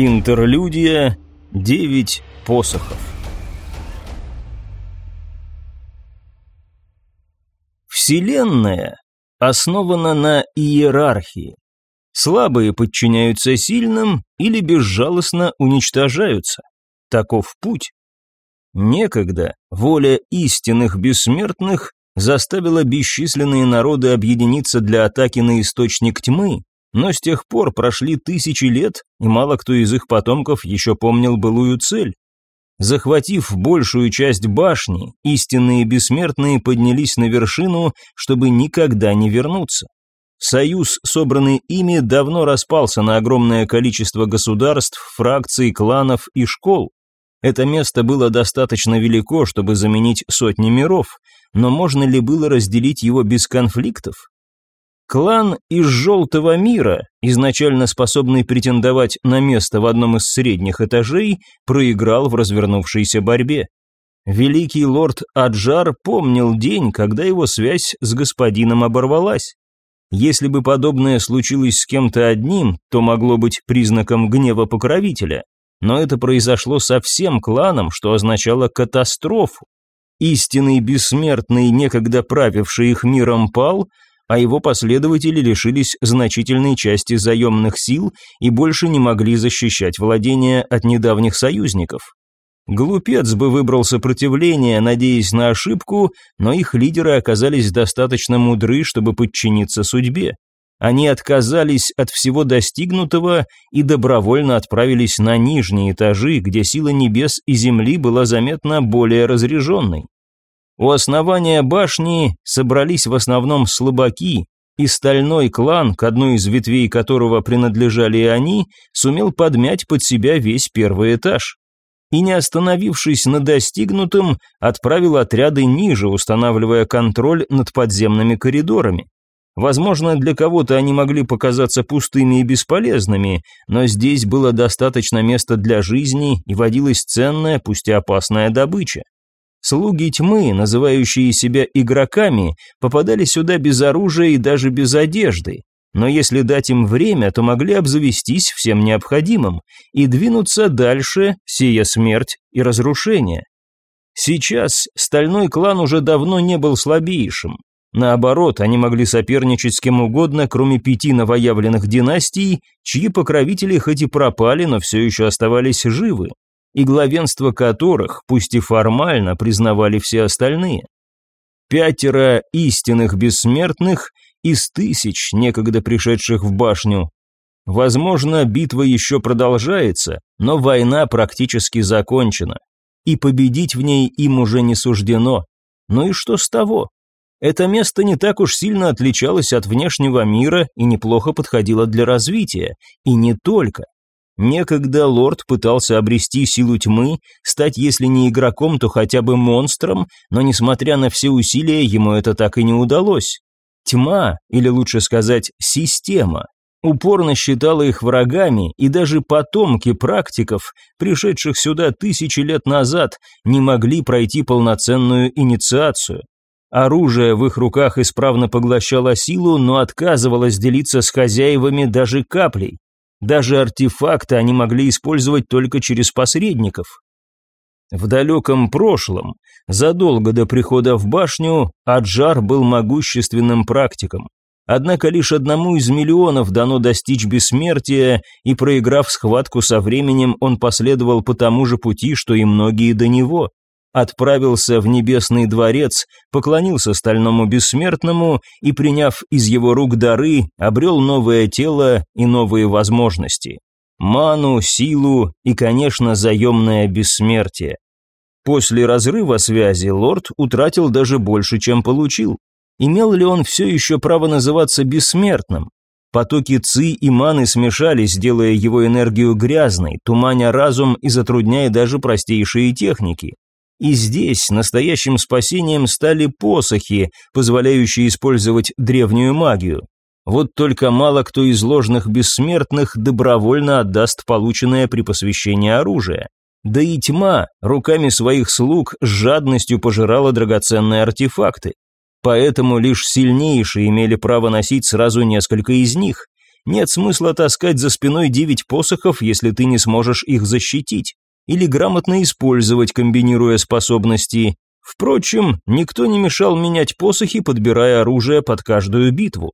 Интерлюдия «Девять посохов». Вселенная основана на иерархии. Слабые подчиняются сильным или безжалостно уничтожаются. Таков путь. Некогда воля истинных бессмертных заставила бесчисленные народы объединиться для атаки на источник тьмы, но с тех пор прошли тысячи лет, и мало кто из их потомков еще помнил былую цель. Захватив большую часть башни, истинные бессмертные поднялись на вершину, чтобы никогда не вернуться. Союз, собранный ими, давно распался на огромное количество государств, фракций, кланов и школ. Это место было достаточно велико, чтобы заменить сотни миров, но можно ли было разделить его без конфликтов? Клан из Желтого мира, изначально способный претендовать на место в одном из средних этажей, проиграл в развернувшейся борьбе. Великий лорд Аджар помнил день, когда его связь с господином оборвалась. Если бы подобное случилось с кем-то одним, то могло быть признаком гнева покровителя. Но это произошло со всем кланом, что означало катастрофу. Истинный бессмертный, некогда правивший их миром, пал, а его последователи лишились значительной части заемных сил и больше не могли защищать владения от недавних союзников. Глупец бы выбрал сопротивление, надеясь на ошибку, но их лидеры оказались достаточно мудры, чтобы подчиниться судьбе. Они отказались от всего достигнутого и добровольно отправились на нижние этажи, где сила небес и земли была заметно более разряженной. У основания башни собрались в основном слабаки, и стальной клан, к одной из ветвей которого принадлежали они, сумел подмять под себя весь первый этаж. И не остановившись на достигнутом, отправил отряды ниже, устанавливая контроль над подземными коридорами. Возможно, для кого-то они могли показаться пустыми и бесполезными, но здесь было достаточно места для жизни и водилась ценная, пусть и опасная добыча. Слуги тьмы, называющие себя игроками, попадали сюда без оружия и даже без одежды. Но если дать им время, то могли обзавестись всем необходимым и двинуться дальше, сея смерть и разрушение. Сейчас стальной клан уже давно не был слабейшим. Наоборот, они могли соперничать с кем угодно, кроме пяти новоявленных династий, чьи покровители хоть и пропали, но все еще оставались живы и главенство которых, пусть и формально, признавали все остальные. Пятеро истинных бессмертных из тысяч, некогда пришедших в башню. Возможно, битва еще продолжается, но война практически закончена, и победить в ней им уже не суждено. Ну и что с того? Это место не так уж сильно отличалось от внешнего мира и неплохо подходило для развития, и не только. Некогда лорд пытался обрести силу тьмы, стать если не игроком, то хотя бы монстром, но несмотря на все усилия, ему это так и не удалось. Тьма, или лучше сказать, система, упорно считала их врагами, и даже потомки практиков, пришедших сюда тысячи лет назад, не могли пройти полноценную инициацию. Оружие в их руках исправно поглощало силу, но отказывалось делиться с хозяевами даже каплей. Даже артефакты они могли использовать только через посредников. В далеком прошлом, задолго до прихода в башню, Аджар был могущественным практиком. Однако лишь одному из миллионов дано достичь бессмертия, и проиграв схватку со временем, он последовал по тому же пути, что и многие до него отправился в небесный дворец, поклонился стальному бессмертному и, приняв из его рук дары, обрел новое тело и новые возможности. Ману, силу и, конечно, заемное бессмертие. После разрыва связи лорд утратил даже больше, чем получил. Имел ли он все еще право называться бессмертным? Потоки ци и маны смешались, делая его энергию грязной, туманя разум и затрудняя даже простейшие техники. И здесь настоящим спасением стали посохи, позволяющие использовать древнюю магию. Вот только мало кто из ложных бессмертных добровольно отдаст полученное при посвящении оружия. Да и тьма руками своих слуг с жадностью пожирала драгоценные артефакты. Поэтому лишь сильнейшие имели право носить сразу несколько из них. Нет смысла таскать за спиной девять посохов, если ты не сможешь их защитить. Или грамотно использовать, комбинируя способности. Впрочем, никто не мешал менять посохи, подбирая оружие под каждую битву.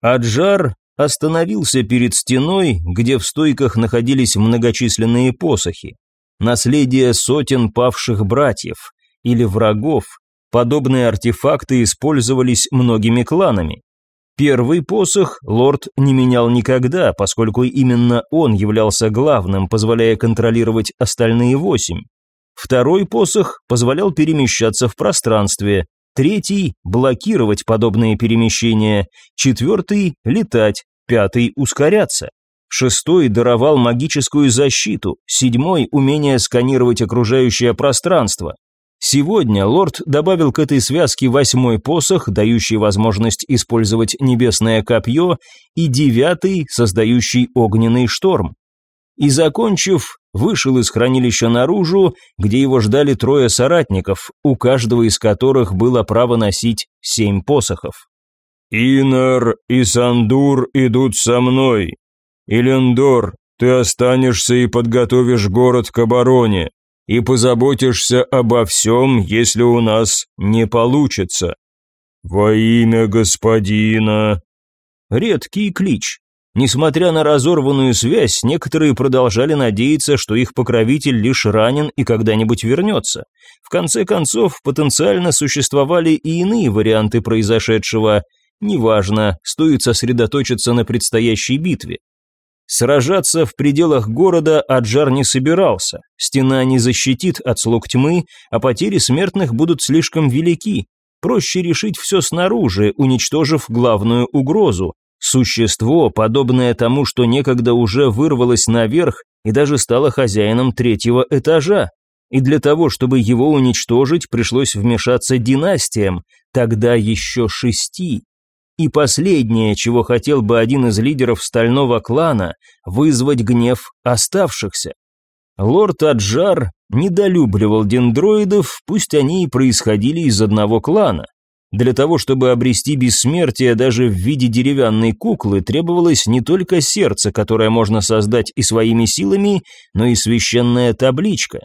Аджар остановился перед стеной, где в стойках находились многочисленные посохи. Наследие сотен павших братьев или врагов. Подобные артефакты использовались многими кланами. Первый посох лорд не менял никогда, поскольку именно он являлся главным, позволяя контролировать остальные восемь. Второй посох позволял перемещаться в пространстве, третий – блокировать подобные перемещения, четвертый – летать, пятый – ускоряться. Шестой даровал магическую защиту, седьмой – умение сканировать окружающее пространство, Сегодня лорд добавил к этой связке восьмой посох, дающий возможность использовать небесное копье, и девятый, создающий огненный шторм. И закончив, вышел из хранилища наружу, где его ждали трое соратников, у каждого из которых было право носить семь посохов. «Инар и Сандур идут со мной. Илендор, ты останешься и подготовишь город к обороне и позаботишься обо всем, если у нас не получится. Во имя господина. Редкий клич. Несмотря на разорванную связь, некоторые продолжали надеяться, что их покровитель лишь ранен и когда-нибудь вернется. В конце концов, потенциально существовали и иные варианты произошедшего. Неважно, стоит сосредоточиться на предстоящей битве. Сражаться в пределах города Аджар не собирался. Стена не защитит от слуг тьмы, а потери смертных будут слишком велики. Проще решить все снаружи, уничтожив главную угрозу. Существо, подобное тому, что некогда уже вырвалось наверх и даже стало хозяином третьего этажа. И для того, чтобы его уничтожить, пришлось вмешаться династиям, тогда еще шести. И последнее, чего хотел бы один из лидеров стального клана, вызвать гнев оставшихся. Лорд Аджар недолюбливал дендроидов, пусть они и происходили из одного клана. Для того, чтобы обрести бессмертие даже в виде деревянной куклы, требовалось не только сердце, которое можно создать и своими силами, но и священная табличка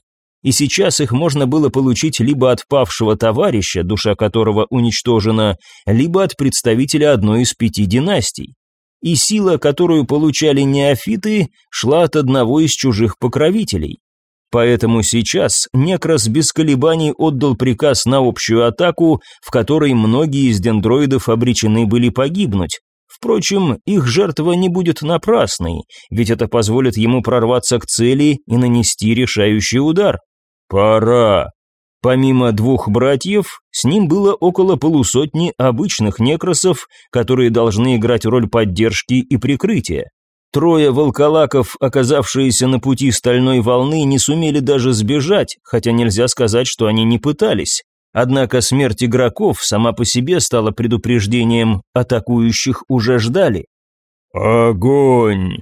и сейчас их можно было получить либо от павшего товарища, душа которого уничтожена, либо от представителя одной из пяти династий. И сила, которую получали неофиты, шла от одного из чужих покровителей. Поэтому сейчас Некрас без колебаний отдал приказ на общую атаку, в которой многие из дендроидов обречены были погибнуть. Впрочем, их жертва не будет напрасной, ведь это позволит ему прорваться к цели и нанести решающий удар. «Пора!» Помимо двух братьев, с ним было около полусотни обычных некросов, которые должны играть роль поддержки и прикрытия. Трое волколаков, оказавшиеся на пути стальной волны, не сумели даже сбежать, хотя нельзя сказать, что они не пытались. Однако смерть игроков сама по себе стала предупреждением, атакующих уже ждали. «Огонь!»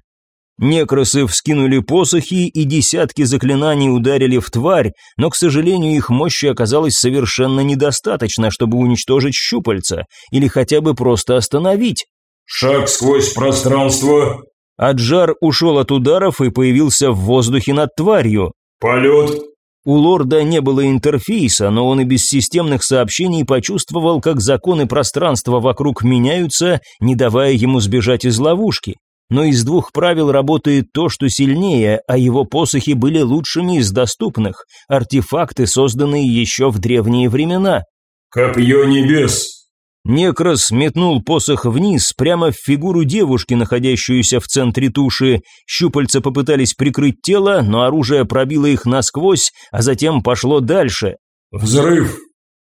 Некросы вскинули посохи, и десятки заклинаний ударили в тварь, но, к сожалению, их мощи оказалось совершенно недостаточно, чтобы уничтожить щупальца, или хотя бы просто остановить. «Шаг сквозь пространство!» Аджар ушел от ударов и появился в воздухе над тварью. «Полет!» У лорда не было интерфейса, но он и без системных сообщений почувствовал, как законы пространства вокруг меняются, не давая ему сбежать из ловушки но из двух правил работает то, что сильнее, а его посохи были лучшими из доступных, артефакты, созданные еще в древние времена. «Копье небес!» Некрос метнул посох вниз, прямо в фигуру девушки, находящуюся в центре туши. Щупальца попытались прикрыть тело, но оружие пробило их насквозь, а затем пошло дальше. «Взрыв!»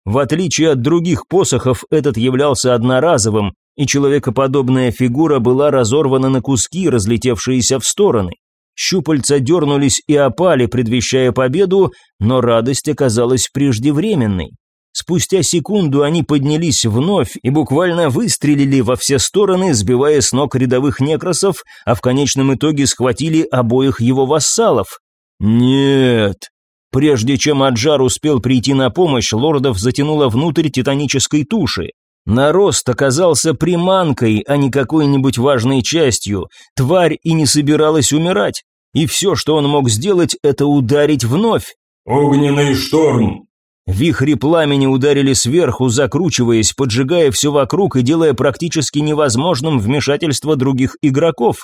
В отличие от других посохов, этот являлся одноразовым, и человекоподобная фигура была разорвана на куски, разлетевшиеся в стороны. Щупальца дернулись и опали, предвещая победу, но радость оказалась преждевременной. Спустя секунду они поднялись вновь и буквально выстрелили во все стороны, сбивая с ног рядовых некросов, а в конечном итоге схватили обоих его вассалов. Нет. Прежде чем Аджар успел прийти на помощь, лордов затянуло внутрь титанической туши. Нарост оказался приманкой, а не какой-нибудь важной частью. Тварь и не собиралась умирать. И все, что он мог сделать, это ударить вновь. «Огненный шторм!» Вихри пламени ударили сверху, закручиваясь, поджигая все вокруг и делая практически невозможным вмешательство других игроков.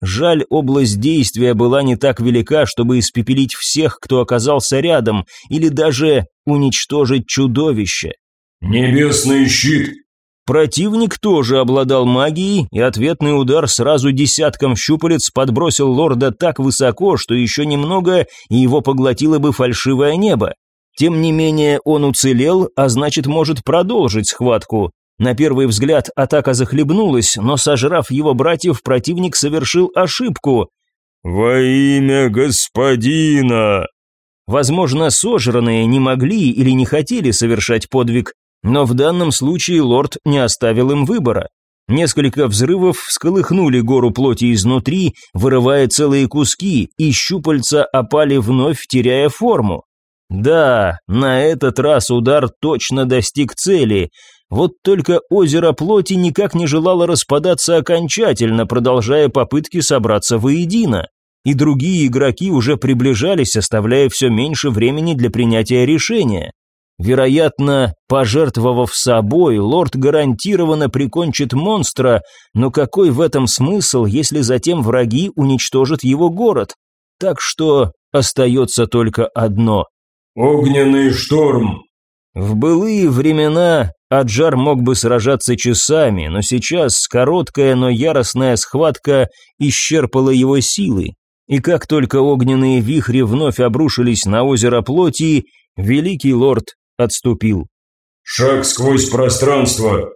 Жаль, область действия была не так велика, чтобы испепелить всех, кто оказался рядом, или даже уничтожить чудовище. «Небесный щит!» Противник тоже обладал магией, и ответный удар сразу десятком щупалец подбросил лорда так высоко, что еще немного, и его поглотило бы фальшивое небо. Тем не менее, он уцелел, а значит может продолжить схватку. На первый взгляд атака захлебнулась, но сожрав его братьев, противник совершил ошибку. «Во имя господина!» Возможно, сожранные не могли или не хотели совершать подвиг, но в данном случае лорд не оставил им выбора. Несколько взрывов всколыхнули гору плоти изнутри, вырывая целые куски, и щупальца опали вновь, теряя форму. Да, на этот раз удар точно достиг цели. Вот только озеро плоти никак не желало распадаться окончательно, продолжая попытки собраться воедино. И другие игроки уже приближались, оставляя все меньше времени для принятия решения. Вероятно, пожертвовав собой, лорд гарантированно прикончит монстра, но какой в этом смысл, если затем враги уничтожат его город? Так что остается только одно Огненный шторм. В былые времена Аджар мог бы сражаться часами, но сейчас короткая, но яростная схватка исчерпала его силы. И как только огненные вихри вновь обрушились на озеро плоти, великий лорд отступил. «Шаг сквозь пространство»,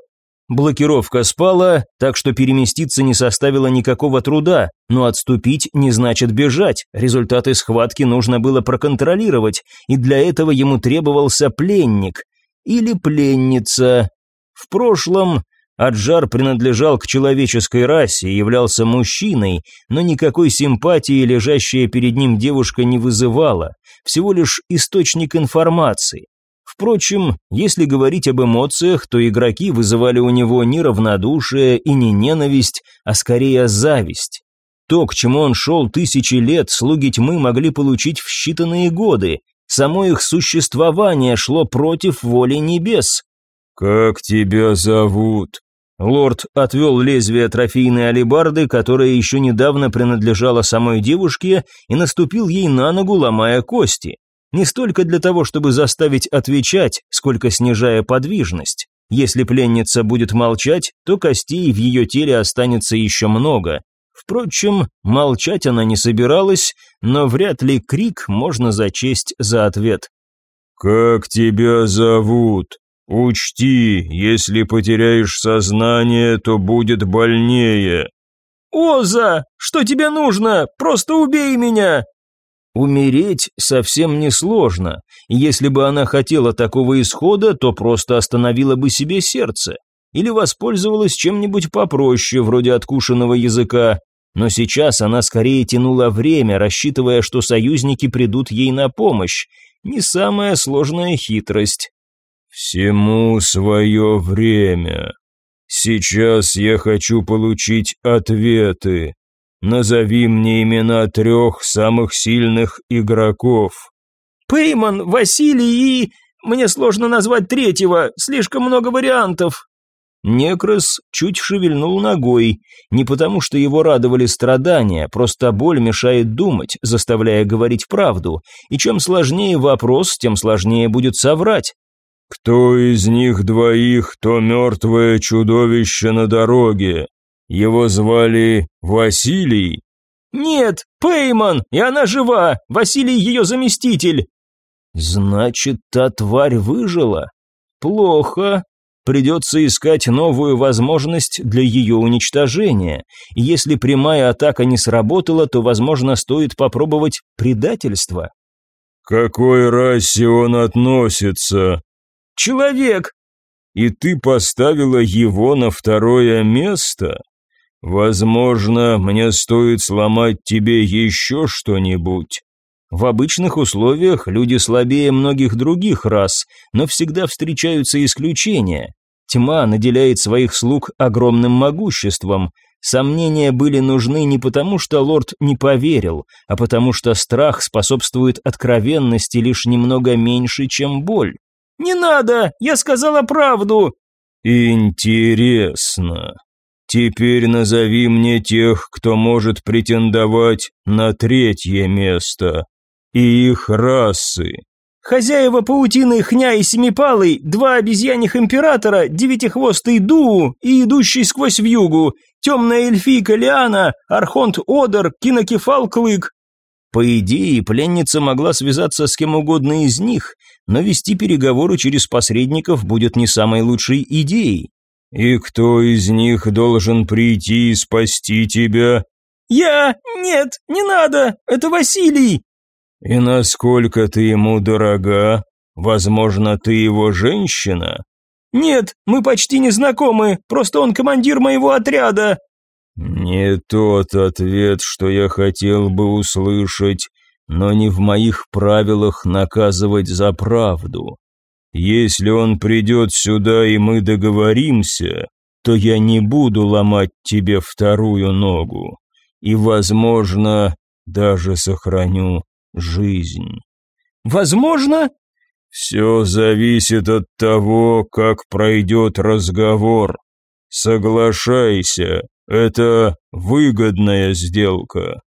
Блокировка спала, так что переместиться не составило никакого труда, но отступить не значит бежать. Результаты схватки нужно было проконтролировать, и для этого ему требовался пленник или пленница. В прошлом Аджар принадлежал к человеческой расе и являлся мужчиной, но никакой симпатии лежащая перед ним девушка не вызывала, всего лишь источник информации. Впрочем, если говорить об эмоциях, то игроки вызывали у него не равнодушие и не ненависть, а скорее зависть. То, к чему он шел тысячи лет, слуги тьмы могли получить в считанные годы. Само их существование шло против воли небес. «Как тебя зовут?» Лорд отвел лезвие трофейной алебарды, которая еще недавно принадлежала самой девушке, и наступил ей на ногу, ломая кости. Не столько для того, чтобы заставить отвечать, сколько снижая подвижность. Если пленница будет молчать, то костей в ее теле останется еще много. Впрочем, молчать она не собиралась, но вряд ли крик можно зачесть за ответ. «Как тебя зовут? Учти, если потеряешь сознание, то будет больнее». «Оза, что тебе нужно? Просто убей меня!» Умереть совсем несложно, если бы она хотела такого исхода, то просто остановила бы себе сердце или воспользовалась чем-нибудь попроще, вроде откушенного языка, но сейчас она скорее тянула время, рассчитывая, что союзники придут ей на помощь. Не самая сложная хитрость. «Всему свое время. Сейчас я хочу получить ответы», Назови мне имена трех самых сильных игроков. Пейман, Василий и... Мне сложно назвать третьего, слишком много вариантов. Некрос чуть шевельнул ногой, не потому что его радовали страдания, просто боль мешает думать, заставляя говорить правду, и чем сложнее вопрос, тем сложнее будет соврать. «Кто из них двоих то мертвое чудовище на дороге?» Его звали Василий? Нет, Пейман, и она жива. Василий ее заместитель. Значит, та тварь выжила? Плохо. Придется искать новую возможность для ее уничтожения. И если прямая атака не сработала, то, возможно, стоит попробовать предательство. К какой расе он относится? Человек. И ты поставила его на второе место? «Возможно, мне стоит сломать тебе еще что-нибудь». В обычных условиях люди слабее многих других рас, но всегда встречаются исключения. Тьма наделяет своих слуг огромным могуществом. Сомнения были нужны не потому, что лорд не поверил, а потому что страх способствует откровенности лишь немного меньше, чем боль. «Не надо! Я сказала правду!» «Интересно. Теперь назови мне тех, кто может претендовать на третье место. И их расы». Хозяева паутины Хня и Семипалый, два обезьяньих императора, девятихвостый Дуу и идущий сквозь вьюгу, темная эльфийка Лиана, архонт Одер, кинокефал Клык. По идее, пленница могла связаться с кем угодно из них, но вести переговоры через посредников будет не самой лучшей идеей. «И кто из них должен прийти и спасти тебя?» «Я? Нет, не надо, это Василий!» «И насколько ты ему дорога? Возможно, ты его женщина?» «Нет, мы почти не знакомы, просто он командир моего отряда». «Не тот ответ, что я хотел бы услышать, но не в моих правилах наказывать за правду. Если он придет сюда и мы договоримся, то я не буду ломать тебе вторую ногу, и, возможно, даже сохраню жизнь. Возможно? Все зависит от того, как пройдет разговор. Соглашайся, это выгодная сделка.